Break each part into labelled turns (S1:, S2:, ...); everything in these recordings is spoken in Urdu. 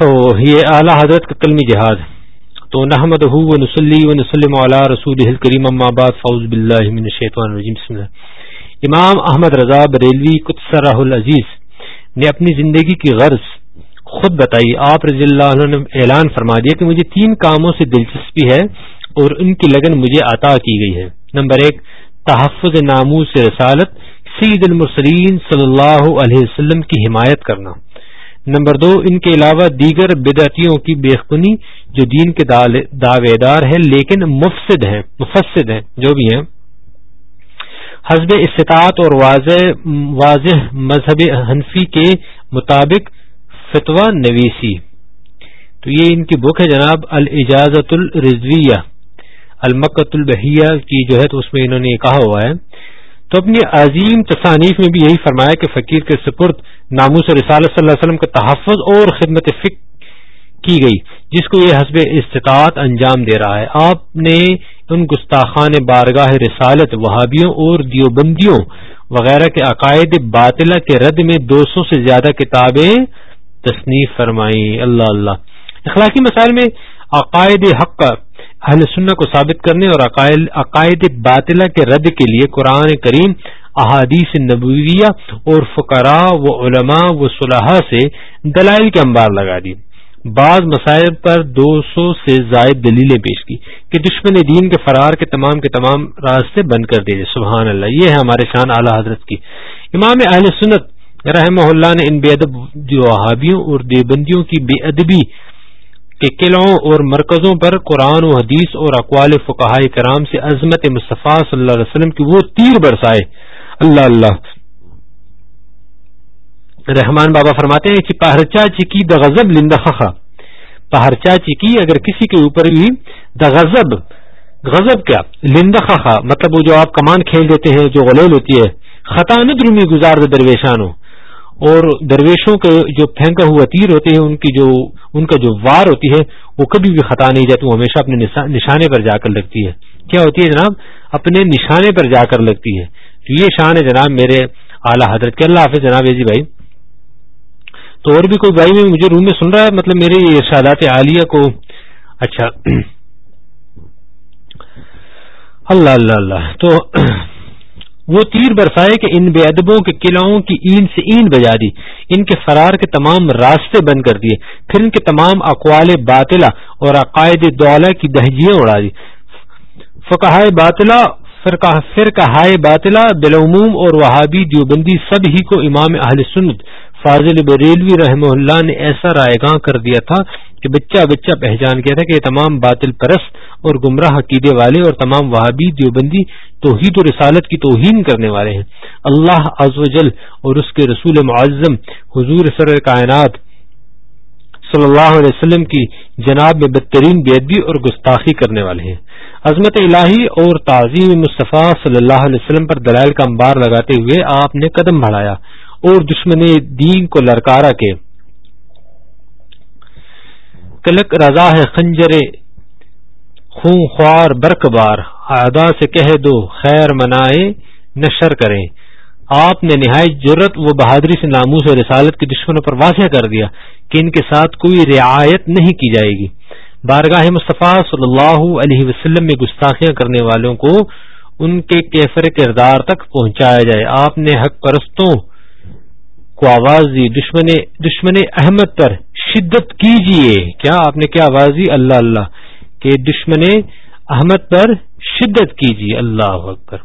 S1: تو یہ اعلیٰ حضرت کا کلمی جہاد تو نحمد و نسلی رسول حل کری مما باد فوز اللہ امام احمد رضا بریلوی قطصرہ العزیز نے اپنی زندگی کی غرض خود بتائی آپ رضی اللہ عنہ نے اعلان فرما دیا کہ مجھے تین کاموں سے دلچسپی ہے اور ان کی لگن مجھے عطا کی گئی ہے نمبر ایک تحفظ ناموس رسالت سید المرسلین صلی اللہ علیہ وسلم کی حمایت کرنا نمبر دو ان کے علاوہ دیگر بدعتیوں کی بےخونی جو دین کے دعوے دار ہیں لیکن مفسد ہیں مفسد ہیں جو بھی ہیں حزب استطاعت اور واضح واضح مذہب حنفی کے مطابق فتویٰ نویسی تو یہ ان کی بک ہے جناب الاجازت الرضویہ المکۃ البحیہ کی جو ہے تو اس میں انہوں نے کہا ہوا ہے تو اپنی عظیم تصانیف میں بھی یہی فرمایا کہ فقیر کے سپرد ناموس رسالت صلی اللہ علیہ وسلم کا تحفظ اور خدمت کی گئی جس کو یہ حسب استطاعت انجام دے رہا ہے آپ نے ان گستاخان بارگاہ رسالت وہابیوں اور دیوبندیوں وغیرہ کے عقائد باطلا کے رد میں دو سو سے زیادہ کتابیں تصنیف فرمائی مسائل میں عقائد حق کا اہل سنہ کو ثابت کرنے اور عقائد باطلہ کے رد کے لیے قرآن کریم احادیث نبویہ اور فقراء و علماء و صلاح سے دلائل کے انبار لگا دی بعض مسائل پر دو سو سے زائد دلیلیں پیش کی کہ دشمن دین کے فرار کے تمام کے تمام راستے بند کر دیے سبحان اللہ یہ ہے ہمارے شان اعلی حضرت کی امام اہل سنت رحمہ اللہ نے ان بے ادب جو احابیوں اور دیوبندیوں کی بے ادبی کہ قلعوں اور مرکزوں پر قرآن و حدیث اور اقوال فقہائے کرام سے عظمت مصطفیٰ صلی اللہ علیہ وسلم کی وہ تیر برسائے اللہ اللہ رحمان بابا فرماتے ہیں پہرچا پہرچا اگر کسی کے اوپر بھی غزب کیا خا مطلب وہ جو آپ کمان کھیل دیتے ہیں جو غلول ہوتی ہے خطا خطاند گزار درویشانوں اور درویشوں کے جو پھینکا ہوا تیر ہوتے ہیں ان کی جو ان کا جو وار ہوتی ہے وہ کبھی بھی خطا نہیں جاتی وہ ہمیشہ اپنے نشانے پر جا کر لگتی ہے کیا ہوتی ہے جناب اپنے نشانے پر جا کر لگتی ہے تو یہ شان ہے جناب میرے اعلیٰ حضرت کے اللہ حافظ جناب جی بھائی تو اور بھی کوئی بھائی مجھے روم میں سن رہا ہے مطلب یہ ارشادات عالیہ کو اچھا اللہ اللہ اللہ تو وہ تیر برسائے کہ ان بے ادبوں کے قلعوں کی این سے این بجا دی ان کے فرار کے تمام راستے بند کر دیے پھر ان کے تمام اقوال باطلا اور عقائد دولہ کی دہجیاں اڑا دی فکہ باطلا فرقہ باطلا بالعموم اور وہابی دیوبندی سب ہی کو امام اہل سنت فاضل بریلوی رحمہ اللہ نے ایسا رائے گاہ کر دیا تھا کہ بچہ بچہ پہچان کیا تھا کہ تمام باطل پرست اور گمراہ عقیدے والے اور تمام وہابی دیوبندی توحید و رسالت کی توہین کرنے والے ہیں اللہ وجل اور اس کے رسول معظم حضور سر کائنات صلی اللہ علیہ وسلم کی جناب میں بدترین بےدبی اور گستاخی کرنے والے ہیں عظمت الہی اور تعظیم مصطفیٰ صلی اللہ علیہ وسلم پر دلائل کا امبار لگاتے ہوئے آپ نے قدم بڑھایا اور دشمن دین کو لرکارا کے کلک رضا ہے خون خوار ادا سے کہہ دو خیر منائے نشر کریں آپ نے نہایت جرت و بہادری سے ناموس اور رسالت کے دشمنوں پر واضح کر دیا کہ ان کے ساتھ کوئی رعایت نہیں کی جائے گی بارگاہ مصطفیٰ صلی اللہ علیہ وسلم میں گستاخیاں کرنے والوں کو ان کے کیفر کردار تک پہنچایا جائے آپ نے حق پرستوں کو آواز دی دشمن دشمن احمد پر شدت کیجئے کیا آپ نے کیا آواز دی اللہ اللہ کہ دشمن احمد پر شدت کیجئے اللہ اکبر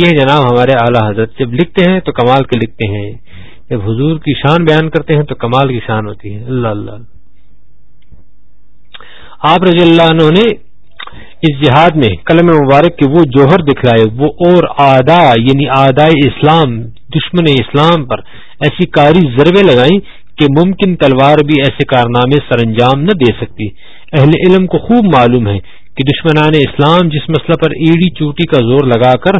S1: یہ جناب ہمارے اعلیٰ حضرت جب لکھتے ہیں تو کمال کے لکھتے ہیں جب حضور کی شان بیان کرتے ہیں تو کمال کی شان ہوتی ہے اللہ اللہ آپ رضی اللہ عنہ نے اس جہاد میں قلم مبارک کے وہ جوہر دکھلائے وہ اور آدا یعنی آدھا اسلام دشمن اسلام پر ایسی کاری زربیں لگائیں کہ ممکن تلوار بھی ایسے کارنامے سر انجام نہ دے سکتی اہل علم کو خوب معلوم ہے کہ دشمنان اسلام جس مسئلہ پر ایڑی چوٹی کا زور لگا کر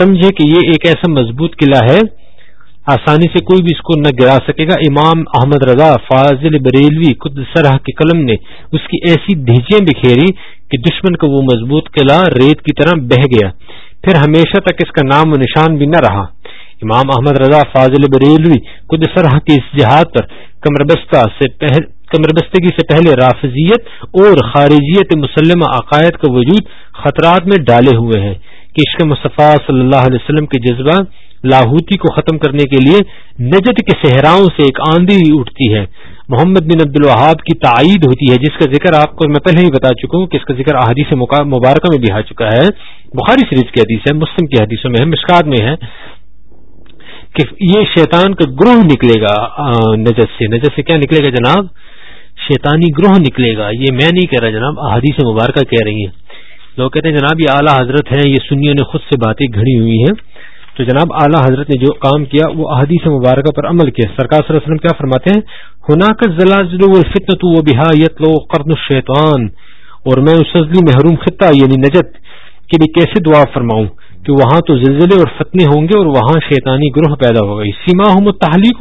S1: سمجھے کہ یہ ایک ایسا مضبوط قلعہ ہے آسانی سے کوئی بھی اس کو نہ گرا سکے گا امام احمد رضا فاضل بریلوی سرح کے قلم نے اس کی ایسی دھیجیں بکھیری کہ دشمن کا وہ مضبوط قلعہ ریت کی طرح بہہ گیا پھر ہمیشہ تک اس کا نام و نشان بھی نہ رہا امام احمد رضا فاضل بریلوی قد سرح کی اس جہاد پر کمر بستگی سے پہلے رافضیت اور خارجیت مسلمہ عقائد کا وجود خطرات میں ڈالے ہوئے ہیں کشق مصطفیٰ صلی اللہ علیہ وسلم کے جذبہ لاہوتی کو ختم کرنے کے لیے نجد کے صحراؤں سے ایک آندھی اٹھتی ہے محمد بن عبد الوہاب کی تائید ہوتی ہے جس کا ذکر آپ کو میں پہلے ہی بتا چکا ہوں کہ اس کا ذکر احادیث مبارکہ میں بھی آ چکا ہے بخاری شریف کی حدیث ہے مسلم کی حدیثوں میں ہے مشکات میں ہے کہ یہ شیطان کا گروہ نکلے گا نجس سے نجس سے کیا نکلے گا جناب شیطانی گروہ نکلے گا یہ میں نہیں کہہ رہا جناب احادیث مبارکہ کہہ رہی ہیں لوگ کہتے ہیں جناب یہ اعلیٰ حضرت ہیں یہ سنیوں نے خود سے باتیں گھڑی ہوئی ہیں تو جناب اعلیٰ حضرت نے جو کام کیا وہ احادیث مبارکہ پر عمل کیا سرکار صلی اللہ علیہ وسلم کیا فرماتے ہیں ہونا کا ضلع فطن تحایت لو قرن شیتوان اور میں اس محروم خطہ یعنی نجت کے لیے کیسے دعا فرماؤں کہ وہاں تو زلزلے اور فتنے ہوں گے اور وہاں شیطانی گروہ پیدا ہو گئی سیما ہوں تحلیق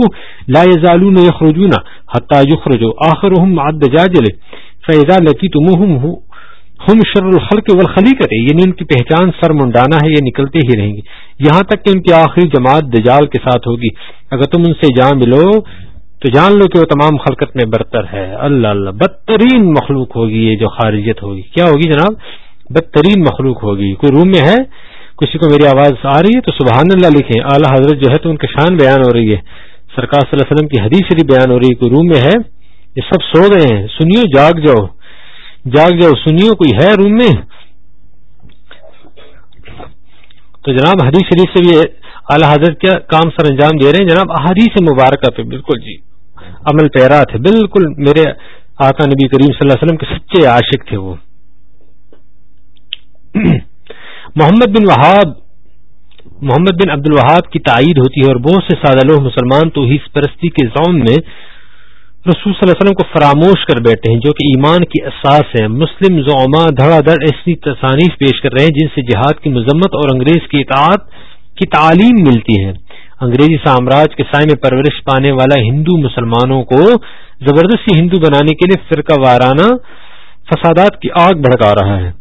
S1: ولخلی کرے یعنی ان کی پہچان سر منڈانا ہے یہ نکلتے ہی رہیں گے یہاں تک کہ ان کی آخری جماعت دجال کے ساتھ ہوگی اگر تم ان سے جان ملو تو جان لو کہ وہ تمام خلقت میں برتر ہے اللہ اللہ بدترین مخلوق ہوگی یہ جو خارجیت ہوگی کیا ہوگی جناب بدترین مخلوق ہوگی کوئی روم میں ہے کسی کو میری آواز آ رہی ہے تو سبحان اللہ لکھیں اعلیٰ حضرت جو ہے تو ان کے شان بیان ہو رہی ہے سرکار صلی اللہ علیہ وسلم کی حدیث شریف بیان ہو رہی ہے کوئی روم میں ہے یہ سب سو گئے ہیں سنیو سنیو جاگ جاگ جاؤ جاؤ کوئی ہے روم میں تو جناب حدیث شریف سے بھی اعلیٰ حضرت کیا کام سر انجام دے رہے ہیں جناب حدیث سے مبارکہ بالکل جی عمل پیرا تھے بالکل میرے آقا نبی کریم صلی اللہ علیہ وسلم کے سچے عاشق تھے وہ محمد بن وہاب محمد بن عبد الوہاب کی تائید ہوتی ہے اور بہت سے سادہ لوگ مسلمان تو ہی پرستی کے زوم میں رسول صلی اللہ علیہ وسلم کو فراموش کر بیٹھے ہیں جو کہ ایمان کی اساس ہیں مسلم زعما دھڑا دھڑ ایسی تصانیف پیش کر رہے ہیں جن سے جہاد کی مذمت اور انگریز کی اطاعت کی تعلیم ملتی ہے انگریزی سامراج کے سائے میں پرورش پانے والا ہندو مسلمانوں کو زبردستی ہندو بنانے کے لیے فرقہ وارانہ فسادات کی آگ بھڑکا رہا ہے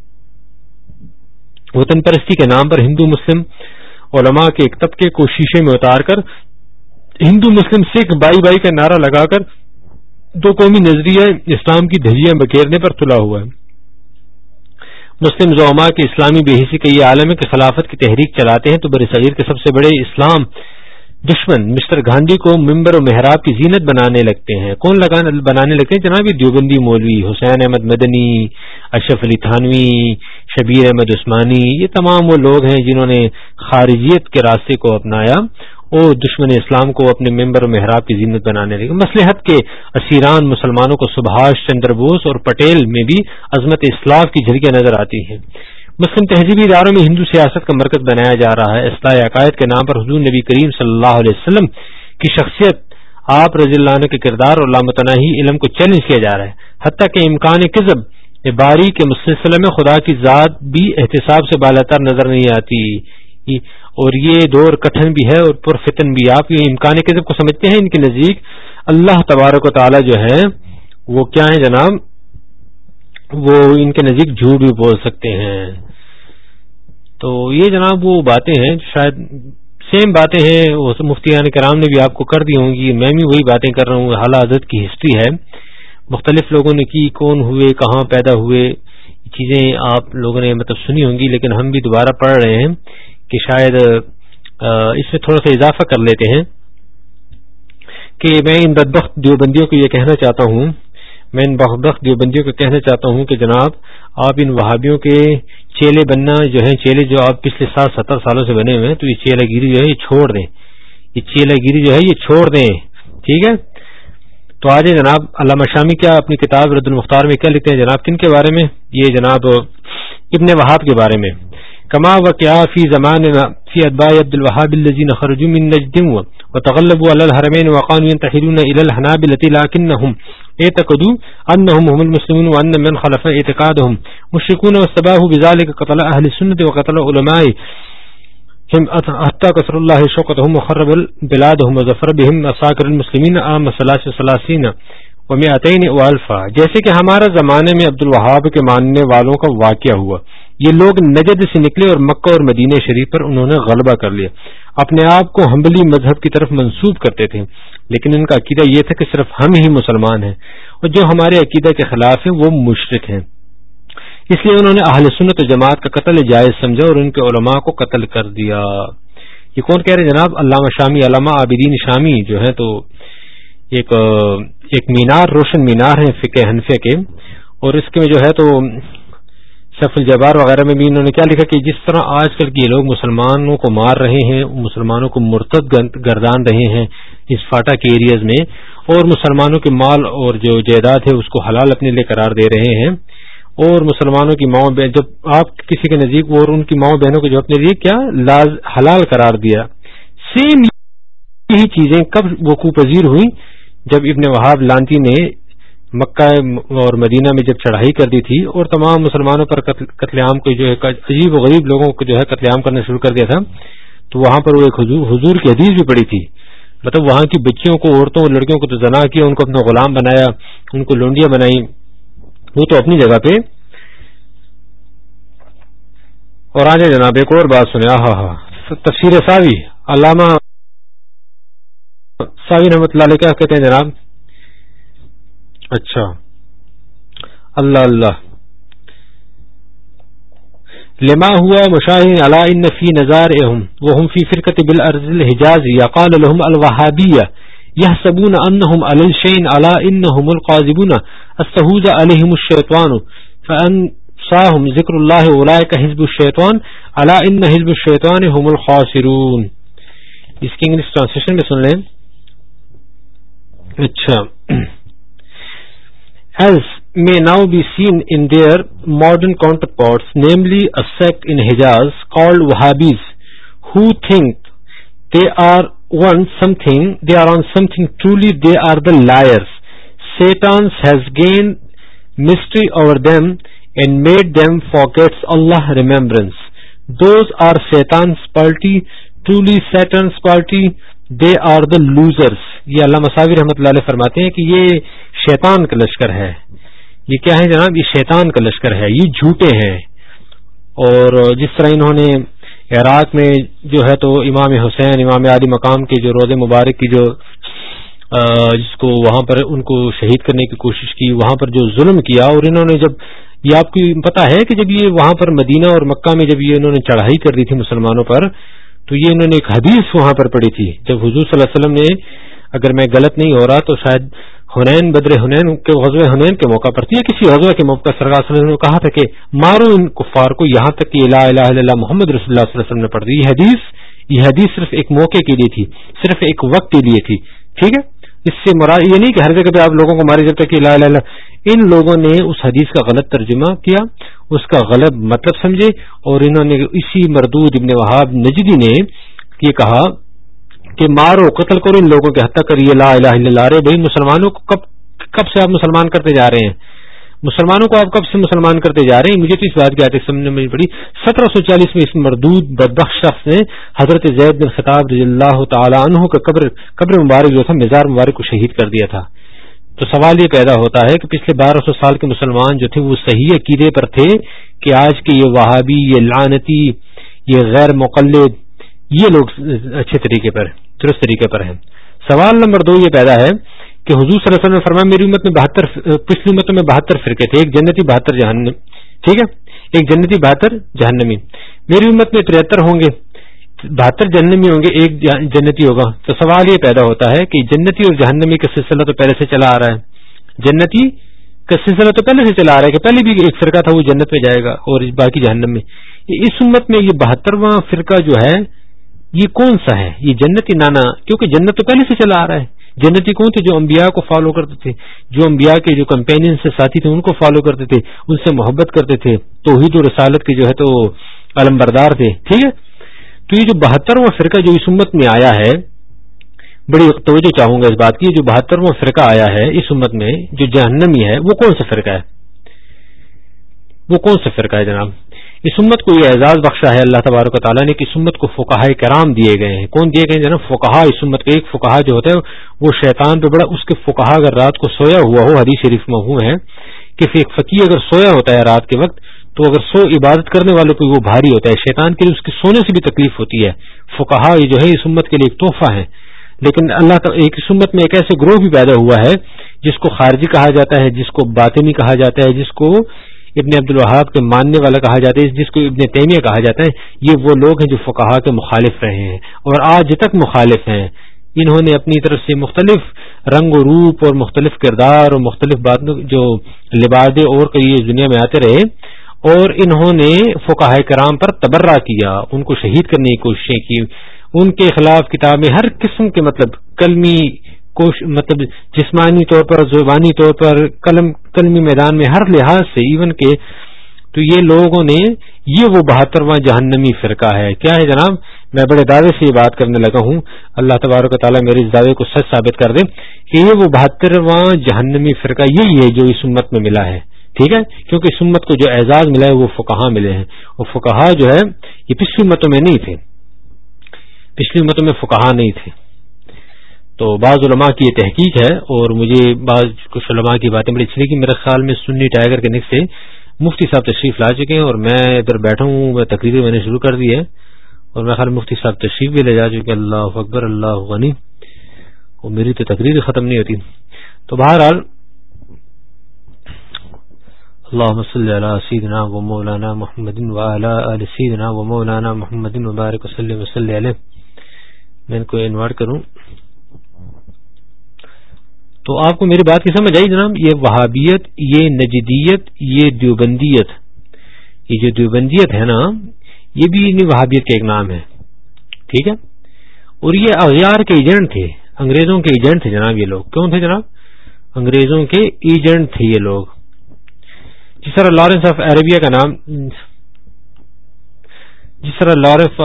S1: وطن پرستی کے نام پر ہندو مسلم علماء کے ایک طبقے کو شیشے میں اتار کر ہندو مسلم سکھ بائی بائی کا نعرہ لگا کر دو قومی نظریہ اسلام کی دھجیاں بکیرنے پر تلا ہوا ہے مسلم زعما کے اسلامی بحیثی کے عالم کے خلافت کی تحریک چلاتے ہیں تو بر صغیر کے سب سے بڑے اسلام دشمن مسٹر گاندھی کو ممبر و محراب کی زینت بنانے لگتے ہیں کون بنانے لگتے ہیں جناب دیوبندی مولوی حسین احمد مدنی اشرف علی تھانوی شبیر احمد عثمانی یہ تمام وہ لوگ ہیں جنہوں نے خارجیت کے راستے کو اپنایا اور دشمن اسلام کو اپنے ممبر و محراب کی زینت بنانے لگے مسلحت کے اسیران مسلمانوں کو سبھاش چندر بوس اور پٹیل میں بھی عظمت اسلام کی جھلکیاں نظر آتی ہیں مسلم تہذیبی اداروں میں ہندو سیاست کا مرکز بنایا جا رہا ہے اصلاح عقائد کے نام پر حضور نبی کریم صلی اللہ علیہ وسلم کی شخصیت آپ رضی اللہ عنہ کے کردار اور لامتناہی علم کو چیلنج کیا جا رہا ہے حتیٰ کہ امکان باری کے مسلسل میں خدا کی ذات بھی احتساب سے بالاتر نظر نہیں آتی اور یہ دور کٹھن بھی ہے اور پرفتن بھی آپ یہ امکان کذب کو سمجھتے ہیں ان کے نزدیک اللہ تبارک و تعالی جو ہے وہ کیا ہے جناب وہ ان کے نزدیک جھوٹ بھی بول سکتے ہیں تو یہ جناب وہ باتیں ہیں جو شاید سیم باتیں ہیں مفتی کرام نے بھی آپ کو کر دی ہوں گی میں بھی وہی باتیں کر رہا ہوں حال حضرت کی ہسٹری ہے مختلف لوگوں نے کی کون ہوئے کہاں پیدا ہوئے چیزیں آپ لوگوں نے مطلب سنی ہوں گی لیکن ہم بھی دوبارہ پڑھ رہے ہیں کہ شاید اس میں تھوڑا سا اضافہ کر لیتے ہیں کہ میں ان بدبخت دیوبندیوں کو یہ کہنا چاہتا ہوں میں ان بخبخ دیوبندیوں کو کہنا چاہتا ہوں کہ جناب آپ ان وہابیوں کے چیلے بننا جو ہیں چیلے جو آپ پچھلے سات ستر سالوں سے بنے ہوئے ہیں تو یہ چیلا گیری جو ہے یہ یہ چھوڑ دیں چیلا گیری جو ہے یہ چھوڑ دیں ٹھیک ہے تو آج جناب علامہ شامی کیا اپنی کتاب رد المختار میں کیا لکھتے ہیں جناب کن کے بارے میں یہ جناب ابن وہاب کے بارے میں كما وقع في زماننا في أتباع عبد الوهاب الذين خرجوا من نجد وتغلبوا على الحرمين وقانوا ينتحلون إلى الحنابلة لكنهم اعتقدوا أنهم هم المسلمون وأن من خلف اعتقادهم مشركون واستباهوا بذلك قتل أهل السنة وقتل علماء هم حتى كسر الله شوقتهم وخرب بلادهم وزفر بهم أساكر المسلمين عام سلاس سلاسين ومئتين والفا جیسے کہ ہمارا زمانے میں عبد الوہاب کے ماننے والوں کا واقعہ ہوا یہ لوگ نجد سے نکلے اور مکہ اور مدینہ شریف پر انہوں نے غلبہ کر لیا اپنے آپ کو حمبلی مذہب کی طرف منسوب کرتے تھے لیکن ان کا عقیدہ یہ تھا کہ صرف ہم ہی مسلمان ہیں اور جو ہمارے عقیدہ کے خلاف ہیں وہ مشرق ہیں اس لیے انہوں نے اہل سنت و جماعت کا قتل جائز سمجھا اور ان کے علماء کو قتل کر دیا یہ کون کہہ رہے جناب علامہ شامی علامہ عابدین شامی جو ہے مینار روشن مینار ہیں فقہ حنفیہ کے اور اس کے میں جو ہے تو سف الجبار وغیرہ میں بھی انہوں نے کیا لکھا کہ جس طرح آج کل کے لوگ مسلمانوں کو مار رہے ہیں مسلمانوں کو مرتد گردان رہے ہیں اس فاٹا کے ایریاز میں اور مسلمانوں کے مال اور جو جائیداد ہے اس کو حلال اپنے لیے قرار دے رہے ہیں اور مسلمانوں کی ماؤں بہن جب آپ کسی کے نزدیک اور ان کی ماؤں بہنوں کو جو اپنے لیے کیا لاز حلال قرار دیا سیم یہی چیزیں کب وقوع پذیر ہوئی جب ابن وہاب لانتی نے مکہ اور مدینہ میں جب چڑھائی کر دی تھی اور تمام مسلمانوں پر قتل عام کو جو ہے عجیب و غریب لوگوں کو جو ہے قتل عام کرنا شروع کر دیا تھا تو وہاں پر وہ ایک حضور حضور کی حدیث بھی پڑی تھی مطلب وہاں کی بچیوں کو عورتوں اور لڑکیوں کو تو زنا کیا ان کو اپنا غلام بنایا ان کو لونڈیاں بنائی وہ تو اپنی جگہ پہ اور آج جناب ایک اور بات سنے ہاں ہاں تفصیل ساوی علامہ ساوی رحمت اللہ علیہ کہتے ہیں جناب اچھا اللہ اللہ لما ہوا مشاہد علا ان فی نظارهم وهم في فرقه بالارض الحجاز يقال لهم الوهابيه يحسبون انهم على الشيء على انهم القاذبون استهوذ عليهم الشيطان فانصاهم ذكر الله اولئك حزب الشيطان على ان حزب الشيطان هم الخاسرون اس کی انگلش ٹرانسلیشن میں سن لیں اچھا as may now be seen in their modern counterparts, namely a sect in Hijaz called Wahhabis, who think they are on something, truly they are the liars. Satan has gained mystery over them and made them forget Allah's remembrance. Those are Satan's party, truly Satan's party, they are the losers. یہ اللہ مساوی رحمتہ اللہ علیہ فرماتے ہیں کہ یہ شیطان کا لشکر ہے یہ کیا ہے جناب یہ شیطان کا لشکر ہے یہ جھوٹے ہیں اور جس طرح انہوں نے عراق میں جو ہے تو امام حسین امام عادی مقام کے جو روز مبارک کی جو جس کو کو وہاں پر ان شہید کرنے کی کوشش کی وہاں پر جو ظلم کیا اور انہوں نے جب یہ آپ کو پتا ہے کہ جب یہ وہاں پر مدینہ اور مکہ میں جب یہ انہوں نے چڑھائی کر دی تھی مسلمانوں پر تو یہ انہوں نے ایک حدیث وہاں پر پڑی تھی جب حضور صلی اللہ علیہ وسلم نے اگر میں غلط نہیں ہو رہا تو شاید حنین بدر ہنین ہنین کے موقع پر تھی یا کسی غزو کے موقع پر وسلم نے کہا تھا کہ مارو ان کفار کو یہاں تک کہ الہ اللہ محمد رسول اللہ اللہ صلی علیہ وسلم نے پڑھ دی یہ حدیث یہ حدیث صرف ایک موقع کے لیے تھی صرف ایک وقت کے لیے تھی ٹھیک ہے اس سے مرا یہ نہیں کہ ہر جگہ پہ آپ لوگوں کو مارے جب تک کہ ان لوگوں نے اس حدیث کا غلط ترجمہ کیا اس کا غلط مطلب سمجھے اور انہوں نے اسی مردود ابن وہاب نجدی نے یہ کہا کہ مارو قتل کرو ان لوگوں کے حتم کریے لا الہ الا اللہ رہے بھائی مسلمانوں کو کب کب سے آپ مسلمان کرتے جا رہے ہیں مسلمانوں کو آپ کب سے مسلمان کرتے جا رہے ہیں مجھے تو اس بات کی آتی سمجھ میں پڑی سترہ سو چالیس میں اس مردود بدبخ شخص نے حضرت زید بن خطاب رضی اللہ تعالی عنہ کا قبر قبر مبارک جو تھا مزار مبارک کو شہید کر دیا تھا تو سوال یہ پیدا ہوتا ہے کہ پچھلے بارہ سو سال کے مسلمان جو تھے وہ صحیح عقیدے پر تھے کہ آج کے یہ وہابی یہ لانتی یہ غیر مقلد یہ لوگ اچھے طریقے پر درست طریقے پر ہیں سوال نمبر دو یہ پیدا ہے کہ حضور صلی اللہ علیہ وسلم نے فرمایا میری امت میں بہتر پچھلی امتوں میں بہتر فرقے تھے ایک جنتی بہتر جہنمی ٹھیک ہے ایک جنتی بہتر جہنمی میری امت میں ہوں گے بہتر جہنمی ہوں گے ایک جنتی ہوگا تو سوال یہ پیدا ہوتا ہے کہ جنتی اور جہنمی کا سلسلہ تو پہلے سے چلا آ رہا ہے جنتی کا سلسلہ تو پہلے سے چلا آ رہا ہے کہ پہلے بھی ایک فرقہ تھا وہ جنت میں جائے گا اور باقی جہنم میں اس امت میں یہ بہترواں فرقہ جو ہے یہ کون سا ہے یہ جنتی نانا کیونکہ جنت تو پہلے سے چلا آ رہا ہے جنتی کون تھے جو انبیاء کو فالو کرتے تھے جو انبیاء کے جو کمپینین سے ساتھی تھے ان کو فالو کرتے تھے ان سے محبت کرتے تھے تو و رسالت کے جو ہے تو علم بردار تھے ٹھیک ہے تو یہ جو بہترواں فرقہ جو اس امت میں آیا ہے بڑی توجہ چاہوں گا اس بات کی جو بہترواں فرقہ آیا ہے اس امت میں جو جہنمی ہے وہ کون سا فرقہ ہے وہ کون سا فرقہ ہے جناب اس امت کو یہ اعزاز بخشا ہے اللہ تبارک و تعالیٰ نے کہ اس سمت کو فکاہ کرام دیے گئے ہیں کون دیے گئے جناب فقہ اس امت کے ایک فقہ جو ہوتا ہے وہ شیطان پہ بڑا اس کے فقہ اگر رات کو سویا ہوا ہو حدیث شریف میں ہے ہیں کہ ایک فقی اگر سویا ہوتا ہے رات کے وقت تو اگر سو عبادت کرنے والوں کو وہ بھاری ہوتا ہے شیطان کے لیے اس کے سونے سے بھی تکلیف ہوتی ہے فقہ یہ جو ہے اس امت کے لیے ایک تحفہ ہے لیکن اللہ کا ایک سمت میں ایک ایسے گروہ بھی پیدا ہوا ہے جس کو خارجی کہا جاتا ہے جس کو باطنی کہا جاتا ہے جس کو ابن عبد الوہاب کے ماننے والا کہا جاتا ہے جس کو ابن تیمیہ کہا جاتا ہے یہ وہ لوگ ہیں جو فکاہ کے مخالف رہے ہیں اور آج تک مخالف ہیں انہوں نے اپنی طرف سے مختلف رنگ و روپ اور مختلف کردار اور مختلف باتوں جو لباد اور کئی دنیا میں آتے رہے اور انہوں نے فکاہ کرام پر تبرہ کیا ان کو شہید کرنے کی کوششیں کی ان کے خلاف کتابیں ہر قسم کے مطلب کوش مطلب جسمانی طور پر زبانی طور پر قلم میدان میں ہر لحاظ سے ایون کے تو یہ لوگوں نے یہ وہ بہترواں جہنمی فرقہ ہے کیا ہے جناب میں بڑے دعوے سے یہ بات کرنے لگا ہوں اللہ تبارک و تعالیٰ میرے اس دعوے کو سچ ثابت کر دے کہ یہ وہ بہترواں جہنمی فرقہ یہی ہے جو اس امت میں ملا ہے ٹھیک ہے کیونکہ اس امت کو جو اعزاز ملا ہے وہ فکہ ملے ہیں وہ فکہ جو ہے یہ پچھلی امتوں میں نہیں تھے پچھلی امتوں میں فکہ نہیں تھے تو بعض علماء کی یہ تحقیق ہے اور مجھے بعض کچھ علماء کی باتیں بڑی اچھی کہ سنی ٹائیگر کے نک سے مفتی صاحب تشریف لا چکے ہیں اور میں ادھر بیٹھا ہوں میں تقریر میں نے شروع کر دی ہے اور میں خیال مفتی صاحب تشریف بھی لے جا چکے اللہ اکبر اللہ غنی اور میری تو تقریر ختم نہیں ہوتی تو بہرحال اللہ مصلی علیہ و مولانا محمد علسید نام و مولانا محمد مبارک وسلم علیہ میں ان کو انوائٹ کروں تو آپ کو میری بات کی سمجھ آئی جناب یہ وہابیت یہ نجدیت یہ دیوبندیت یہ جو دیوبندیت ہے نا یہ بھی یعنی وہابیت کا ایک نام ہے ٹھیک ہے اور یہ اغیار کے ایجنٹ تھے انگریزوں کے ایجنٹ تھے جناب یہ لوگ کیوں تھے جناب انگریزوں کے ایجنٹ تھے یہ لوگ جس طرح لارنس آف عربیہ کا نام جس طرح لارنس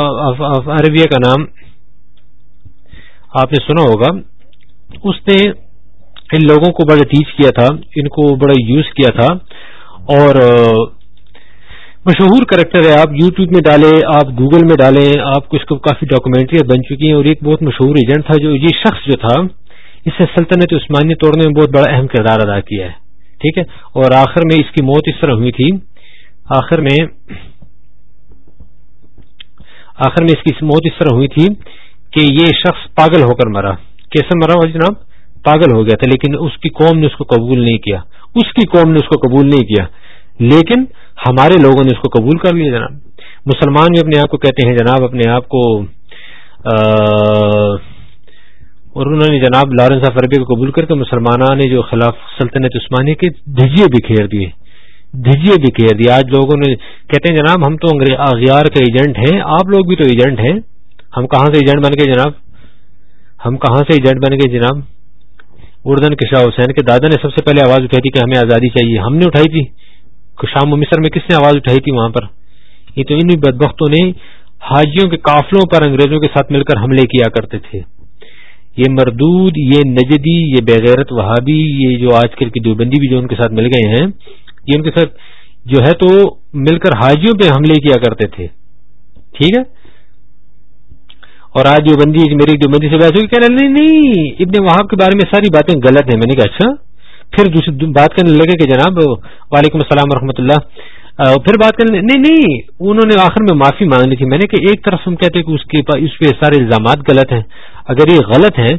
S1: آف عربیہ کا نام آپ نے سنا ہوگا اس نے ان لوگوں کو بڑا ٹیچ کیا تھا ان کو بڑا یوز کیا تھا اور مشہور کریکٹر ہے آپ یو ٹیوب میں ڈالے آپ گوگل میں ڈالیں آپ کو اس کو کافی ڈاکومینٹری بن چکی ہیں اور ایک بہت مشہور ایجنٹ تھا جو یہ شخص جو تھا اس نے سلطنت عثمانی توڑنے میں بہت بڑا اہم کردار ادا کیا ہے ٹھیک ہے اور آخر میں اس کی موت اس طرح ہوئی تھی آخر آخر میں میں اس اس کی موت طرح ہوئی تھی کہ یہ شخص پاگل ہو کر مرا کیسے مرا ہوا جناب پاگل ہو گیا تھا لیکن اس کی قوم نے اس کو قبول نہیں کیا اس کی قوم نے اس کو قبول نہیں کیا لیکن ہمارے لوگوں نے اس کو قبول کر لیا جناب مسلمان جو اپنے آپ کو کہتے ہیں جناب اپنے آپ کو اور انہوں نے جناب لارنس آف عربی کو قبول کر کے مسلمان نے جو خلاف سلطنت عثمانی کے دھجیے بھی کھیر دیے دھجیے بھی گھیر دیے آج لوگوں نے کہتے ہیں جناب ہم تو اغیار کے ایجنٹ ہیں آپ لوگ بھی تو ایجنٹ ہیں ہم کہاں سے ایجنٹ بن گئے جناب ہم کہاں سے ایجنٹ بن گئے جناب اردن کے شاہ حسین کے دادا نے سب سے پہلے آواز اٹھائی تھی کہ ہمیں آزادی چاہیے ہم نے اٹھائی تھی شام و مصر میں کس نے آواز اٹھائی تھی وہاں پر یہ تو ان بدبختوں نے حاجیوں کے قافلوں پر انگریزوں کے ساتھ مل کر حملے کیا کرتے تھے یہ مردود یہ نجدی یہ بغیرت وہابی یہ جو آج کل کی دیوبندی بھی جو ان کے ساتھ مل گئے ہیں یہ ان کے ساتھ جو ہے تو مل کر حاجیوں پہ حملے کیا کرتے تھے ٹھیک ہے اور آج جو بندی میری بندی سے کہنا نہیں نہیں ابن وہاں کے بارے میں ساری باتیں غلط ہیں میں نے کہا اچھا پھر دوسری بات کرنے لگے کہ جناب وعلیکم السلام و اللہ پھر بات کرنے نہیں نہیں انہوں نے آخر میں معافی مانگنی تھی میں نے کہ ایک طرف ہم کہتے ہیں کہ اس کے اس پہ سارے الزامات غلط ہیں اگر یہ غلط ہے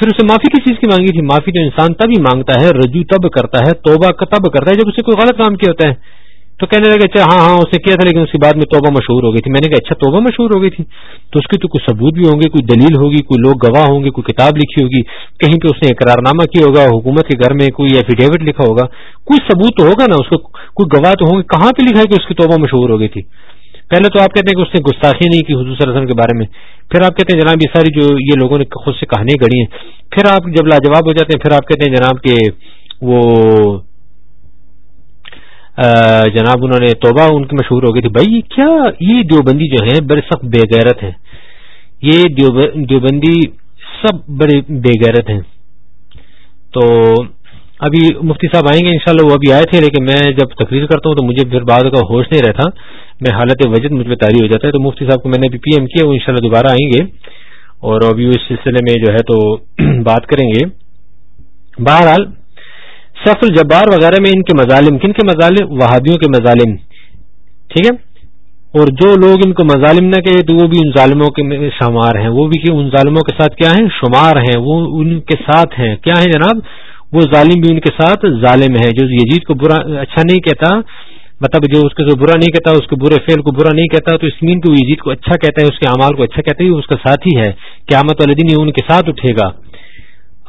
S1: پھر اسے معافی کس چیز کی مانگی تھی معافی تو انسان تب ہی مانگتا ہے رجوع تب کرتا ہے توبہ تب کرتا ہے جب اسے کوئی غلط کام کیا ہوتا ہے تو کہنے لگے اچھا ہاں ہاں اس نے کیا تھا لیکن اس کے بعد میں توبہ مشہور ہو گئی تھی میں نے کہا اچھا توبہ مشہور ہو گئی تھی تو اس کی تو کچھ ثبوت بھی ہوں گے کوئی دلیل ہوگی کوئی لوگ گواہ ہوں گے کوئی کتاب لکھی ہوگی کہیں پہ اس نے اقرار نامہ کیا ہوگا حکومت کے گھر میں کوئی ایفیڈیوٹ لکھا ہوگا کوئی ثبوت تو ہوگا نا اس کو کوئی گواہ تو ہوں گے کہاں پہ لکھا ہے کہ اس کی توبہ مشہور ہو گئی تھی پہلے تو آپ کہتے ہیں کہ اس نے گستاخی نہیں کی حضور صلی اللہ علیہ وسلم کے بارے میں پھر آپ کہتے ہیں جناب یہ ساری جو یہ لوگوں نے خود سے کہانیاں گڑی ہیں پھر آپ جب لاجواب ہو جاتے ہیں پھر آپ کہتے ہیں جناب کہ وہ جناب انہوں نے توبہ ان کی مشہور ہو گئی تھی بھائی یہ کیا یہ دیوبندی جو ہیں بڑے سخت بے غیرت ہیں یہ دیوبندی سب بڑے بے غیرت ہیں تو ابھی مفتی صاحب آئیں گے انشاءاللہ وہ ابھی آئے تھے لیکن میں جب تقریر کرتا ہوں تو مجھے پھر بعد کا ہوش نہیں رہتا میں حالت وجد مجھ پہ تاریخ ہو جاتا ہے تو مفتی صاحب کو میں نے پی ایم کیا وہ انشاءاللہ دوبارہ آئیں گے اور ابھی اس سلسلے میں جو ہے تو بات کریں گے بہرحال سیف الجبار وغیرہ میں ان کے مظالم کن کے مظالم وہادیوں کے مظالم ٹھیک ہے اور جو لوگ ان کو مظالم نہ کہے تو وہ بھی ان ظالموں کے شمار ہیں وہ بھی ان ظالموں کے ساتھ کیا ہیں شمار ہیں وہ ان کے ساتھ ہیں کیا ہیں جناب وہ ظالم بھی ان کے ساتھ ظالم ہے جو یزید کو برا اچھا نہیں کہتا مطلب جو اس کو برا نہیں کہتا اس کے برے فعل کو برا نہیں کہتا تو اس مین کو یزید کو اچھا کہتا ہے اس کے اعمال کو اچھا کہتا ہے اس کا ساتھ ہی ہے قیامت والے والدین یہ ان کے ساتھ اٹھے گا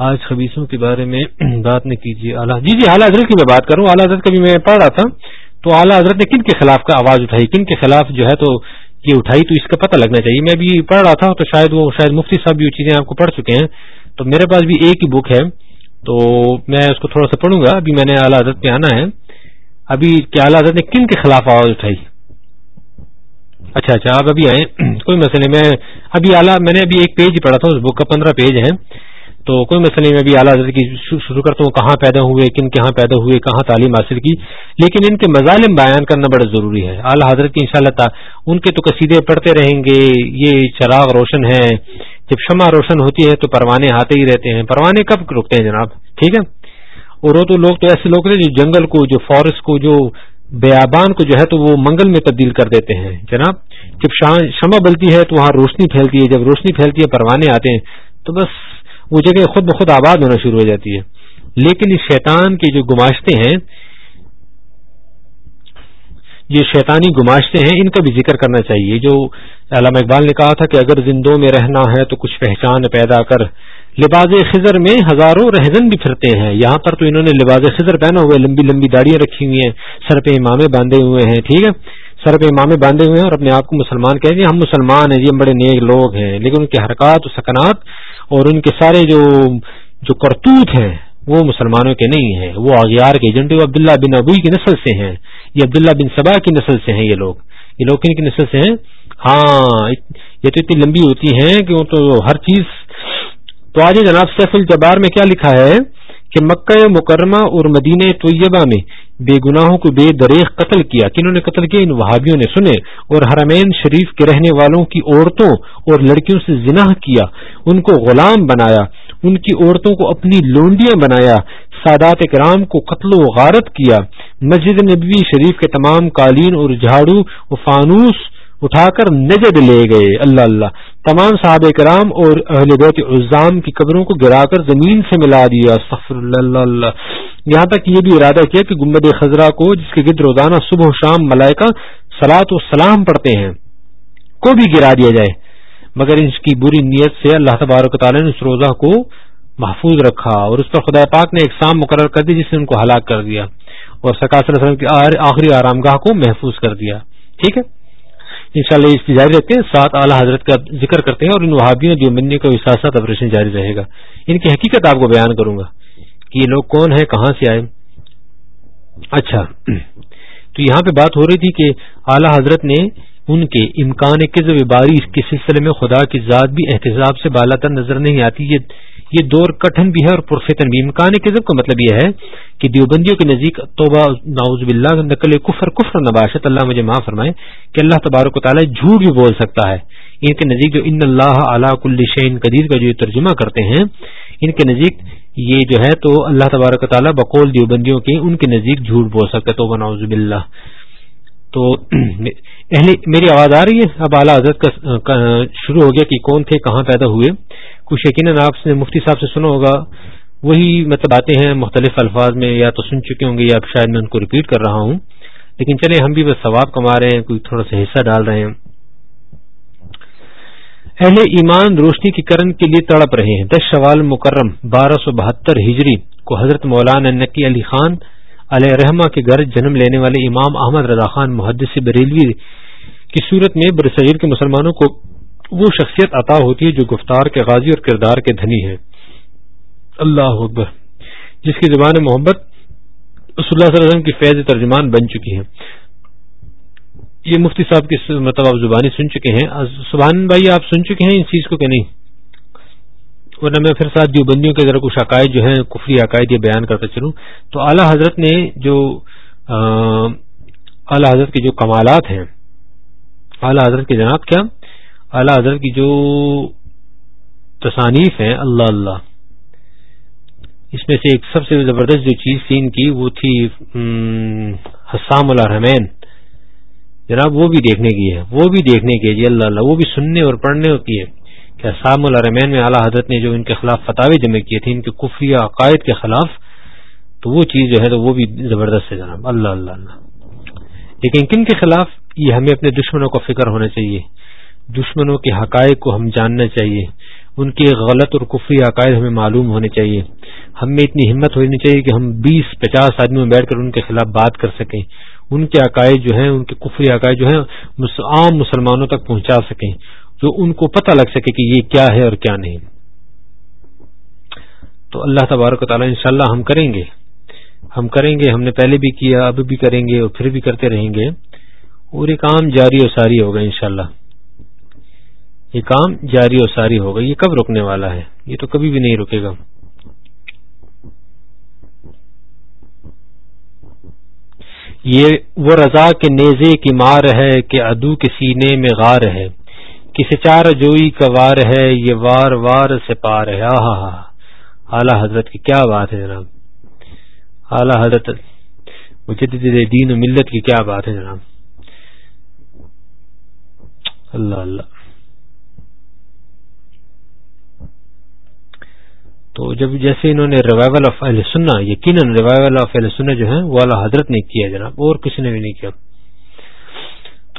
S1: آج خبیصوں کے بارے میں بات نہیں کیجیے اعلیٰ جی جی اعلیٰ حضرت کی میں بات کروں اعلیٰ حضرت کا بھی میں پڑھ رہا تھا تو اعلیٰ حضرت نے کن کے خلاف کا آواز اٹھائی کن کے خلاف جو ہے تو یہ اٹھائی تو اس کا پتہ لگنا چاہیے میں بھی پڑھ رہا تھا تو شاید شاید وہ مفتی صاحب بھی چیزیں آپ کو پڑھ چکے ہیں تو میرے پاس بھی ایک ہی بک ہے تو میں اس کو تھوڑا سا پڑھوں گا ابھی میں نے اعلیٰ حضرت پہ آنا ہے ابھی کیا اعلیٰ حضرت نے کن کے خلاف آواز اٹھائی اچھا اچھا آپ ابھی آئے کوئی مسئلہ نہیں میں ابھی اعلیٰ میں نے ابھی ایک پیج پڑھا تھا اس بک کا پندرہ پیج ہے تو کوئی مسئلہ میں بھی اعلیٰ حضرت کی شروع کرتا ہوں کہاں پیدا ہوئے کن کہاں پیدا ہوئے کہاں تعلیم حاصل کی لیکن ان کے مظالم بیان کرنا بڑا ضروری ہے اعلیٰ حضرت کی شاء تعالیٰ ان کے تو قصیدے پڑھتے رہیں گے یہ چراغ روشن ہے جب شمع روشن ہوتی ہے تو پروانے آتے ہی رہتے ہیں پروانے کب رکتے ہیں جناب ٹھیک ہے اور وہ تو لوگ تو ایسے لوگ ہیں جو جنگل کو جو فارسٹ کو جو بیابان کو جو ہے تو وہ منگل میں تبدیل کر دیتے ہیں جناب جب شمع بلتی ہے تو وہاں روشنی پھیلتی ہے جب روشنی پھیلتی ہے پروانے آتے ہیں تو بس وہ جگہ خود بخود آباد ہونا شروع ہو جاتی ہے لیکن شیطان کی جو گماشتے ہیں یہ شیطانی گماشتے ہیں ان کا بھی ذکر کرنا چاہیے جو علامہ اقبال نے کہا تھا کہ اگر زندوں میں رہنا ہے تو کچھ پہچان پیدا کر لباس خزر میں ہزاروں رہزن بھی پھرتے ہیں یہاں پر تو انہوں نے لباس خزر پہنا ہوا لمبی لمبی داڑیاں رکھی ہوئی ہیں سر پہ امامے باندھے ہوئے ہیں ٹھیک ہے سر پہ امامے باندھے ہوئے ہیں اور اپنے آپ کو مسلمان کہیں گے ہم مسلمان ہیں یہ بڑے نیک لوگ ہیں لیکن ان کی حرکات و سکنات اور ان کے سارے جو جو کرتوت ہیں وہ مسلمانوں کے نہیں ہیں وہ اغیار کے ایجنٹ وہ عبداللہ بن ابوئی کی نسل سے ہیں یہ عبداللہ بن صبا کی نسل سے ہیں یہ لوگ یہ لوگ کن کی نسل سے ہیں ہاں یہ تو اتنی لمبی ہوتی ہیں کہ وہ تو ہر چیز تو آج جناب سیف الجبار میں کیا لکھا ہے کہ مکہ مکرمہ اور مدینہ طیبہ میں بے گناہوں کو بے دریخ قتل کیا کنہوں نے قتل کیا ان وہابیوں نے سنے اور حرمین شریف کے رہنے والوں کی عورتوں اور لڑکیوں سے زناح کیا ان کو غلام بنایا ان کی عورتوں کو اپنی لونڈیاں بنایا سادات اکرام کو قتل و غارت کیا مسجد نبوی شریف کے تمام قالین اور جھاڑو و فانوس اٹھا کر نجد لے گئے اللہ اللہ تمام صحاب کرام اور اہل بیت الزام کی قبروں کو گرا کر زمین سے ملا دیا سفر یہاں تک یہ بھی ارادہ کیا کہ گمبد خزرہ کو جس کے گرد روزانہ صبح و شام ملائکا سلاد و سلام پڑھتے ہیں کو بھی گرا دیا جائے مگر اس کی بری نیت سے اللہ تبارک تعالیٰ نے اس روزہ کو محفوظ رکھا اور اس پر خدا پاک نے ایک شام مقرر کر دی جس نے ان کو ہلاک کر دیا اور ثقافت کی آخری آرام گاہ کو محفوظ کر دیا ٹھیک ہے ان شاء اللہ جاری رہتے ہیں سات اعلیٰ حضرت کا ذکر کرتے ہیں اور ان وہابیوں دیوبندیوں کا ساتھ ساتھ آپریشن جاری رہے گا ان کی حقیقت آپ کو بیان کروں گا کہ یہ لوگ کون ہیں کہاں سے آئے اچھا تو یہاں پہ بات ہو رہی تھی کہ اعلیٰ حضرت نے ان کے امکان کے و باری کے سلسلے میں خدا کی ذات بھی احتساب سے تر نظر نہیں آتی یہ یہ دور کٹھن بھی ہے اور پرفتن بھی امکان کا مطلب یہ ہے کہ دیوبندیوں کے نزدیک توبہ ناؤزب باللہ نقل کفر کفر نباشت اللہ مجھے معاف فرمائے کہ اللہ تبارک و تعالیٰ جھوٹ بھی بول سکتا ہے ان کے نزدیک جو ان اللہ اعلیٰ شین قدیر کا جو ترجمہ کرتے ہیں ان کے نزدیک یہ جو ہے تو اللہ تبارک و تعالیٰ بقول دیوبندیوں کے ان کے نزدیک جھوٹ بول سکتا ہے توبہ ناؤزب باللہ تو میری آواز آ رہی ہے اب اعلیٰ حضرت کا شروع ہو گیا کہ کون تھے کہاں پیدا ہوئے کچھ یقیناً آپ نے مفتی صاحب سے سنا ہوگا وہی مطلب آتے ہیں مختلف الفاظ میں یا تو سن چکے ہوں گے یا شاید میں ان کو ریپیٹ کر رہا ہوں لیکن چلے ہم بھی بس ثواب کما رہے ہیں کوئی تھوڑا سا حصہ ڈال رہے ہیں اہل ایمان روشنی کی کرن کے لیے تڑپ رہے ہیں دس سوال مکرم بارہ سو بہتر ہجری کو حضرت مولانا نقی علی خان علیہ رحمہ کے گھر جنم لینے والے امام احمد رضا خان محدث بریلوی کی صورت میں برسیر کے مسلمانوں کو وہ شخصیت عطا ہوتی ہے جو گفتار کے غازی اور کردار کے دھنی ہے اللہ جس کی زبان محبت رسول اللہ صلی اللہ علیہ وسلم کی فیض ترجمان بن چکی ہے یہ مفتی صاحب کی مطلب آپ زبانی سن چکے ہیں سبحان بھائی آپ سن چکے ہیں اس چیز کو کہ نہیں ورنہ میں پھر ساتھ دیوبندیوں کے ذرا کچھ عقائد جو ہیں کفری عقائد یہ بیان کرتا چلوں تو اعلی حضرت نے جو اعلی حضرت کے جو کمالات ہیں اعلی حضرت کے جناب کیا اعلی حضرت کی جو تصانیف ہیں اللہ اللہ اس میں سے ایک سب سے زبردست جو چیز تھی ان کی وہ تھی حسام اللہ جناب وہ بھی دیکھنے کی ہے وہ بھی دیکھنے ہے جی اللہ اللہ وہ بھی سننے اور پڑھنے کی ہے کہ حسام الرحمین میں اعلیٰ حضرت نے جو ان کے خلاف فتوی جمع کیے تھے ان کے کفری عقائد کے خلاف تو وہ چیز جو ہے تو وہ بھی زبردست ہے جناب اللہ اللہ اللہ لیکن کن کے خلاف یہ ہمیں اپنے دشمنوں کا فکر ہونا چاہیے دشمنوں کے حقائق کو ہم جاننا چاہیے ان کے غلط اور کفری عقائد ہمیں معلوم ہونے چاہیے ہم میں اتنی ہمت ہونی چاہیے کہ ہم بیس پچاس آدمی میں بیٹھ کر ان کے خلاف بات کر سکیں ان کے عقائد جو ہیں ان کے کفری عقائد جو ہیں عام مسلمانوں تک پہنچا سکیں جو ان کو پتہ لگ سکے کہ یہ کیا ہے اور کیا نہیں تو اللہ تبارک و تعالیٰ ان ہم کریں گے ہم کریں گے ہم نے پہلے بھی کیا اب بھی کریں گے اور پھر بھی کرتے رہیں گے اور ایک عام جاری اور ساری ہوگا انشاءاللہ یہ کام جاری و ساری ہوگا یہ کب رکنے والا ہے یہ تو کبھی بھی نہیں رکے گا یہ وہ رضا کے نیزے کی مار ہے کہ ادو کے سینے میں غار ہے کسی چار جوئی کا وار ہے یہ وار وار سے پار ہے آہا اعلی حضرت کی کیا بات ہے جناب اعلی حضرت دین و ملت کی کیا بات ہے جناب اللہ اللہ تو جب جیسے انہوں نے ریوائول آف اہل سننا یقیناً ریوائول آف اہل سننا جو ہے وہ اعلیٰ حضرت نے کیا جناب اور کسی نے بھی نہیں کیا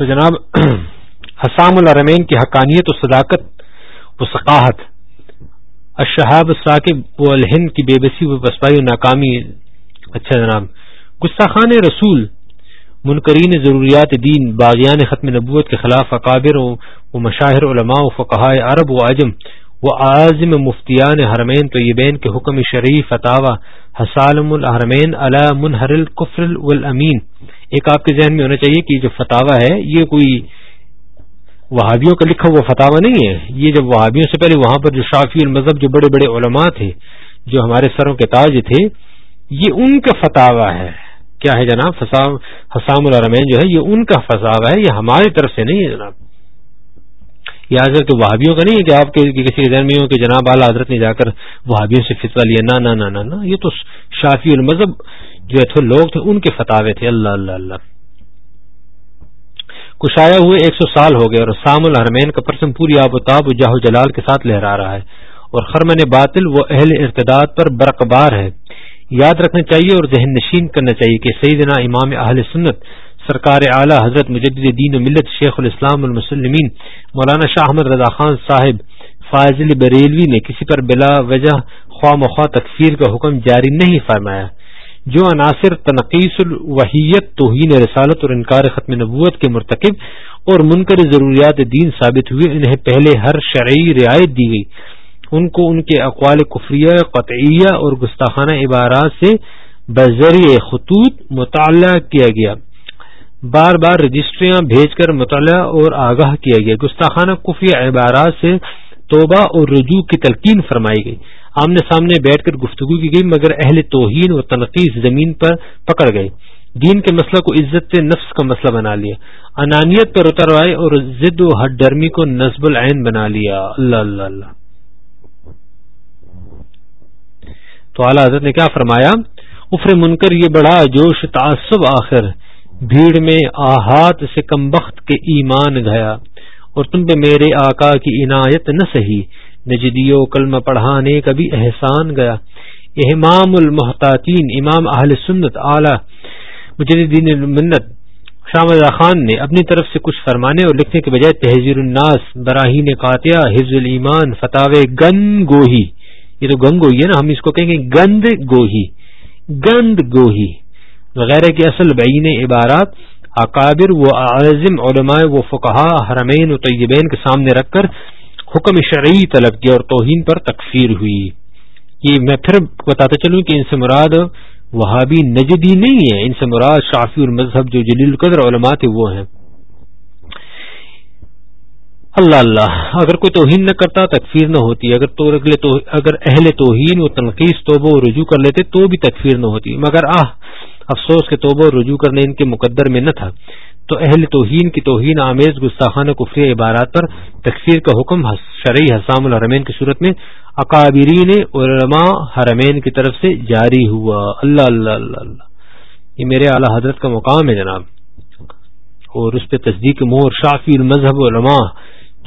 S1: تو جناب حسام الرمین کی حقانیت و صداقت و ثقافت الشہاب ثاقب و الہند کی بے بسی و بسپائی و ناکامی اچھا جناب گستاخان رسول منکرین ضروریات دین باغیان ختم نبوت کے خلاف اکابر و مشاہر علماء و فقہ عرب و عجم وہ عازم مفتیان حرمین طیبین کے حکم شریف فتح حسالم الحرمین علا منہر القفر الامین ایک آپ کے ذہن میں ہونا چاہیے کہ جو فتح ہے یہ کوئی وہابیوں کا لکھا وہ فتوا نہیں ہے یہ جب وہابیوں سے پہلے وہاں پر جو شافی المذہب جو بڑے بڑے علماء تھے جو ہمارے سروں کے تاج تھے یہ ان کا فتوا ہے کیا ہے جناب حسام الحرمین جو ہے یہ ان کا فساوا ہے یہ ہماری طرف سے نہیں ہے جناب یہ حضرت وہابیوں کا نہیں ہے کہ آپ کے کہ کسی ذہن میں جناب اعلیٰ حضرت نے جا کر وہابیوں سے فتوا لیا نہ نہ نہ یہ تو شافی المذہب جو تھے لوگ تھے ان کے فتوے تھے اللہ اللہ اللہ کشایا ہوئے ایک سو سال ہو گئے اور سام الحرمین کا پرسن پوری آب و تاب جاہ جلال کے ساتھ لہرا رہا ہے اور خرمن باطل وہ اہل ارتداد پر برقبار ہے یاد رکھنا چاہیے اور ذہن نشین کرنا چاہیے کہ سیدنا امام اہل سنت سرکار اعلی حضرت مجدد دین و ملت شیخ الاسلام المسلمین مولانا شاہ احمد رضا خان صاحب فاضل بریلوی نے کسی پر بلا وجہ خواہ مخواہ تکفیر کا حکم جاری نہیں فرمایا جو عناصر تنقیس الوحیت توہین رسالت اور انکار ختم نبوت کے مرتکب اور منکر ضروریات دین ثابت ہوئے انہیں پہلے ہر شرعی رعایت دی گئی ان کو ان کے اقوال کفریہ قطعیہ اور گستاخانہ عبارات سے بذریع خطوط مطالعہ کیا گیا بار بار رجسٹریاں بھیج کر مطالعہ اور آگاہ کیا گیا گستاخانہ عبارات سے توبہ اور رجوع کی تلقین فرمائی گئی آمنے سامنے بیٹھ کر گفتگو کی گئی مگر اہل توہین اور تنقید زمین پر پکڑ گئے دین کے مسئلہ کو عزت سے نفس کا مسئلہ بنا لیا انانیت پر اتروائے اور ضد و حد ڈرمی کو نصب العین بنا لیا اللہ اللہ اللہ تو اعلیٰ نے کیا فرمایا افر منکر یہ بڑا جوش تعصب آخر بھیڑ میں آہات سے کم بخت کے ایمان گیا اور تم پہ میرے آقا کی عنایت نہ سہی نجدیو کلم پڑھانے کا بھی احسان گیا امام المحتاطین امام اہل سنت اعلی مجدین المنت شام خان نے اپنی طرف سے کچھ فرمانے اور لکھنے کے بجائے تہذیب الناس براہی نے کاتیا ہزل فتح گن گوہی یہ گنگ گوہی ہے نا ہم اس کو کہیں گے گند گوہی گند گوہی وغیرہ کی اصل بعین عبارات اقابر و عظم علماء و فقہ حرمین و طیبین کے سامنے رکھ کر حکم شرعی طلب کیا اور توہین پر تکفیر ہوئی یہ میں پھر بتاتا چلوں کہ ان سے مراد وہابی نجدی نہیں ہے ان سے مراد شافی اور مذہب جو جلیل قدر تھے وہ ہیں اللہ اللہ اگر کوئی توہین نہ کرتا تکفیر نہ ہوتی اگر تو اگر اہل توہین و تنقید توبہ و رجوع کر لیتے تو بھی تکفیر نہ ہوتی مگر آہ افسوس کے توبہ رجوع کرنے ان کے مقدر میں نہ تھا تو اہل توہین کی توہین آمیز گستاخانہ کفری عبارات پر تکفیر کا حکم شرعی حسام الحرمین کی صورت میں اکابرین علماء حرمین کی طرف سے جاری ہوا اللہ اللہ اللہ اللہ یہ میرے اعلی حضرت کا مقام ہے جناب اور اس پہ تصدیق مور شافی المذہب علماء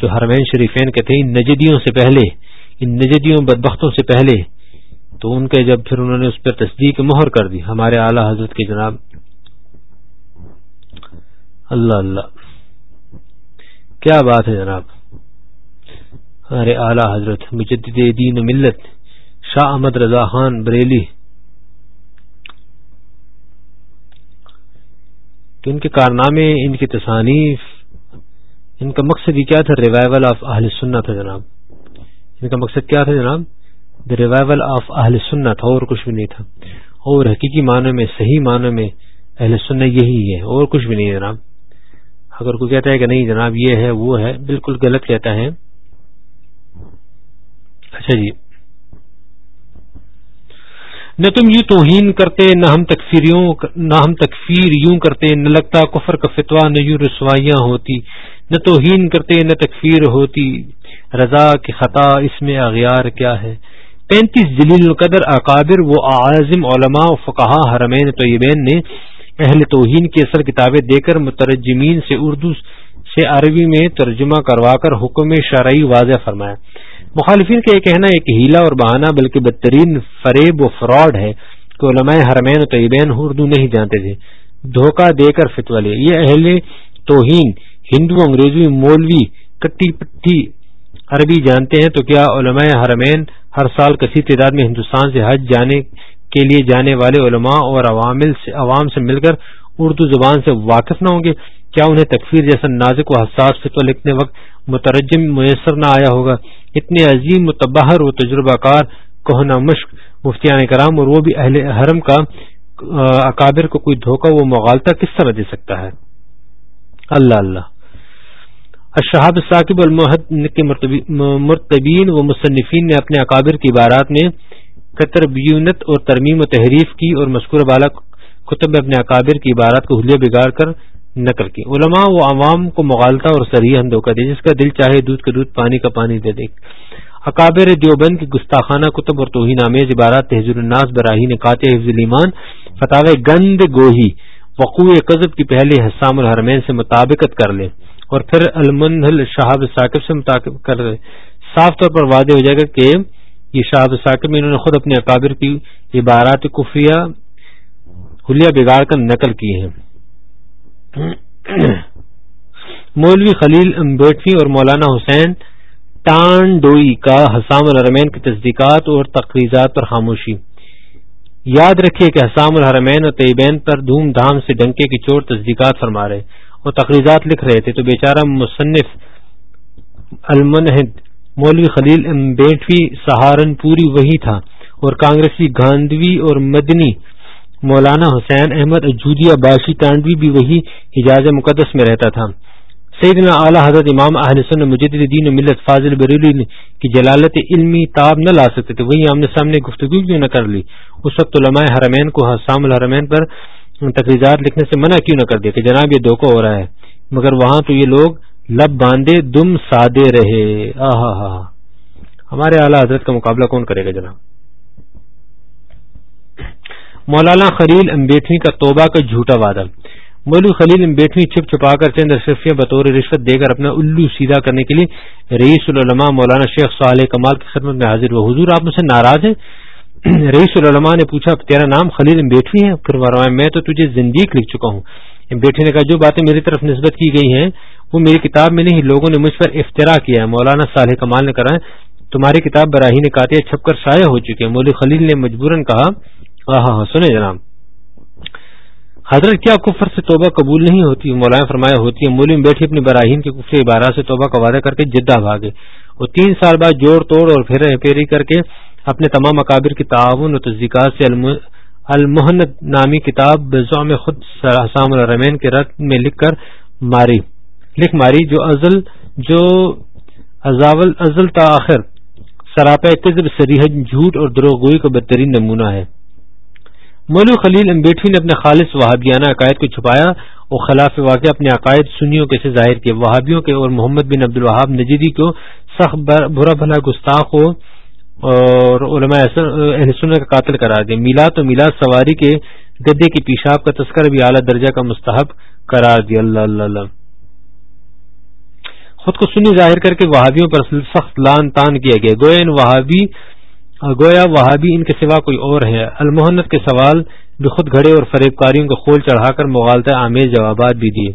S1: جو حرمین شریفین کے تھے ان نجدیوں سے پہلے ان نجدیوں بدبختوں سے پہلے تو ان کے جب پھر انہوں نے اس پر تصدیق مہر کر دی ہمارے اعلی حضرت کے جناب اللہ اللہ کیا بات ہے جناب ہمارے اعلی حضرت مجدد دین ملت شاہ احمد رضا خان بریلی تو ان کے کارنامے ان کی تصانیف ان کا مقصد یہ کیا تھا ریوائول آف اہل سننا تھا جناب ان کا مقصد کیا تھا جناب دا ریوائول آف اہل سننا تھا اور کچھ بھی نہیں تھا اور حقیقی معنی میں صحیح معنی میں اہل سننا یہی ہے اور کچھ بھی نہیں جناب اگر کوئی کہتا ہے کہ نہیں جناب یہ ہے وہ ہے بالکل غلط کہتا ہے اچھا جی نہ تم یوں توہین کرتے نہ ہم تکفیر یوں کرتے نہ لگتا کفر کا فتوا نہ یوں رسوائیاں ہوتی نہ توہین کرتے نہ تکفیر ہوتی رضا کی خطا اس میں اغیار کیا ہے پینتیس جلیل القدر اقابر و اعظم علماء و فقہ حرمین طیبین نے اہل توہین کی اثر کتابیں دے کر مترجمین سے سے اردو عربی میں ترجمہ کروا کر حکم شرعی واضح فرمایا مخالفین کا یہ کہنا ایک ہیلا اور بہانہ بلکہ بدترین فریب و فراڈ ہے کہ علماء حرمین و طیبین اردو نہیں جانتے تھے دھوکہ دے کر فتو لے یہ اہل توہین ہندو انگریزی مولوی کٹی پٹی عربی جانتے ہیں تو کیا علماء حرمین ہر سال کسی تعداد میں ہندوستان سے حج جانے کے لیے جانے والے علماء اور عوامل سے عوام سے مل کر اردو زبان سے واقف نہ ہوں گے کیا انہیں تکفیر جیسا نازک و حساس سے تو لکھنے وقت مترجم میسر نہ آیا ہوگا اتنے عظیم متبہر و تجربہ کار کوہنا مشق مفتیان کرام اور وہ بھی اہل حرم کا اکابر کو کوئی دھوکہ و مغالتا کس طرح دے سکتا ہے اللہ اللہ الشہاب ثاقب المحد کے مرتبین و مصنفین نے اپنے اکابر کی عبارات میں قطربینت اور ترمیم و تحریف کی اور مشکورہ بالا میں اپنے اکابر کی عبارات کو ہلیہ بگاڑ کر نقل کی علماء و عوام کو مغالطہ اور سرحیح دے جس کا دل چاہے دودھ کا دودھ پانی کا پانی دے دے اکابر دیوبند کی گستاخانہ کتب اور توہین آمیز عبارات تحزر الناس براہی نے کہا حفظ ایمان فتح گند گوہی وقوع قذب کی پہلے حسام الحرمین سے مطابقت کر لیں اور پھر المنہ شہاب ثاقب سے متاثر کر رہے صاف طور پر واضح ہو جائے گا کہ یہ شہاب ثاقب انہوں نے خود اپنے اکابر کی عبارات خفیہ حلیہ بگاڑ کر نقل کی ہیں مولوی خلیل امبیٹوی اور مولانا حسین ٹانڈوئی کا حسام الحرمین کی تصدیقات اور تقریضات پر خاموشی یاد رکھیے کہ حسام الحرمین اور طیبین پر دھوم دھام سے ڈنکے کی چور تصدیقات فرما رہے ہیں اور تقریرات لکھ رہے تھے تو بیچارہ مصنف المنہد مولوی خلیل بیٹوی وہی تھا اور کانگریسی گاندھی اور مدنی مولانا حسین احمد باشی تانڈوی بھی وہی حجاز مقدس میں رہتا تھا سیدنا اعلیٰ حضرت امام اہل مجدد دین الدین ملت فاضل بریلی کی جلالت علمی تاب نہ لا سکتے تھے وہی آمنے سامنے گفتگو کیوں نہ کر لی اس وقت علماء حرمین کو حسام الحرمین پر تقریرات لکھنے سے منع کیوں نہ کر دے کہ جناب یہ دھوکہ ہو رہا ہے مگر وہاں تو یہ لوگ لب باندھے دم سادے رہے آہا ہا ہمارے اعلیٰ حضرت کا مقابلہ کون کرے گا جناب مولانا خلیل امبیٹھوی کا توبہ کا جھوٹا وعدہ مولو خلیل امبیٹھوی چھپ چھپا کر چند اشرفیاں بطور رشوت دے کر اپنا الو سیدھا کرنے کے لیے رئیس العلماء مولانا شیخ صالح کمال کی خدمت میں حاضر ہوا حضور آپ مجھ سے ناراض ہیں رئیس العلماء نے پوچھا تیرا نام خلیل امبیٹھی ہے خلید میں تو تجھے زندگی لکھ چکا ہوں امبیٹھی نے کہا جو باتیں میری طرف نسبت کی گئی ہیں وہ میری کتاب میں نہیں لوگوں نے مجھ پر افطرا کیا ہے مولانا صالح کمال نے تمہاری کتاب براہی نے کاتے چھپ کر شائع ہو چکے مول خلیل نے مجبوراً کہا ہاں سنے جناب حضرت کیا کفر سے توبہ قبول نہیں ہوتی مولانا فرمایا ہوتی ہے مولوی میں بیٹھی اپنی براہین کے کفر عبارہ سے توبہ کا وعدہ کر کے جدہ بھاگے وہ تین سال بعد جوڑ توڑ اور کر کے اپنے تمام اکابر کی تعاون و تجزیقات سے المحنت نامی کتاب بزوام خود حسام الرمین کے رق میں لکھ کر ماری لکھ ماری جو جو ازل ازل ازاول تاخر سراپا کذب سریحد جھوٹ اور دروگوئی کا بہترین نمونہ ہے مولو خلیل امبیٹوی نے اپنے خالص وہابیانہ عقائد کو چھپایا اور خلاف واقع اپنے عقائد سنیوں کے سے ظاہر کیے وہابیوں کے اور محمد بن عبد الوہاب نجیدی کو سخت برا بھلا گستاخ ہو اور علماء سنت کا قاتل قرار دیا میلا تو ملا سواری کے گدے کی پیشاب کا تذکر بھی اعلیٰ درجہ کا مستحب قرار دیا اللہ اللہ اللہ خود کو سنی ظاہر کر کے وہابیوں پر سخت لان تان کیا گیا گویا ان وہابی گویا وہابی ان کے سوا کوئی اور ہے المحنت کے سوال بھی خود گھڑے اور فریب کاریوں کو کھول چڑھا کر مغالتا آمیز جوابات بھی دیے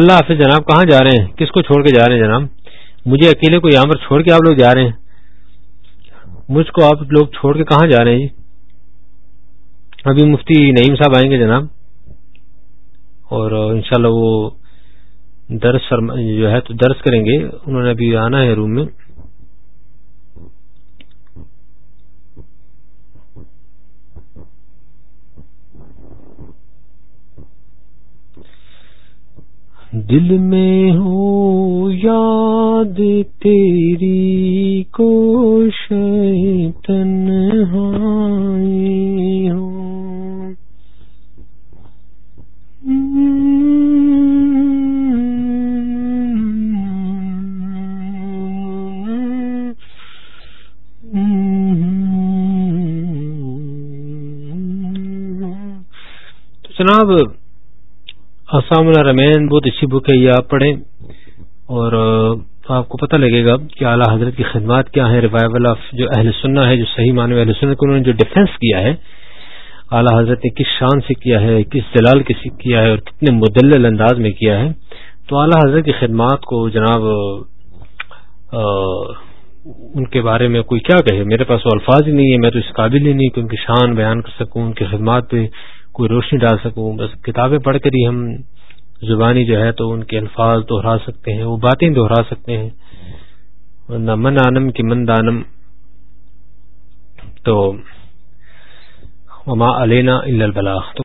S1: اللہ حافظ جناب کہاں جا رہے ہیں کس کو چھوڑ کے جا رہے ہیں جناب مجھے اکیلے کو یہاں پر چھوڑ کے آپ لوگ جا رہے ہیں مجھ کو آپ لوگ چھوڑ کے کہاں جا رہے ہیں جی ابھی مفتی نعیم صاحب آئیں گے جناب اور انشاءاللہ وہ درس جو ہے تو درس کریں گے انہوں نے ابھی آنا ہے روم میں دل میں ہو یاد تیری کو شیتن ہے الرمین بہت اچھی بک ہے یہ آپ پڑھیں اور آپ کو پتہ لگے گا کہ اعلیٰ حضرت کی خدمات کیا ہیں ریوائول آف جو اہل سننا ہے جو صحیح معنی اہل سننا کو انہوں نے جو ڈیفینس کیا ہے اعلیٰ حضرت نے کس شان سے کیا ہے کس جلال کے کیا ہے اور کتنے مدلل انداز میں کیا ہے تو اعلیٰ حضرت کی خدمات کو جناب ان کے بارے میں کوئی کیا کہے میرے پاس وہ الفاظ ہی نہیں ہے میں تو اس قابل ہی نہیں کہ ان کی شان بیان کر سکوں ان کی خدمات پہ کوئی روشنی ڈال سکوں بس کتابیں پڑھ کر ہی ہم زبانی جو ہے تو ان کے الفاظ دوہرا سکتے ہیں وہ باتیں دہرا سکتے ہیں ورنہ من آنم کی من دانم تو وما علینا البلاخ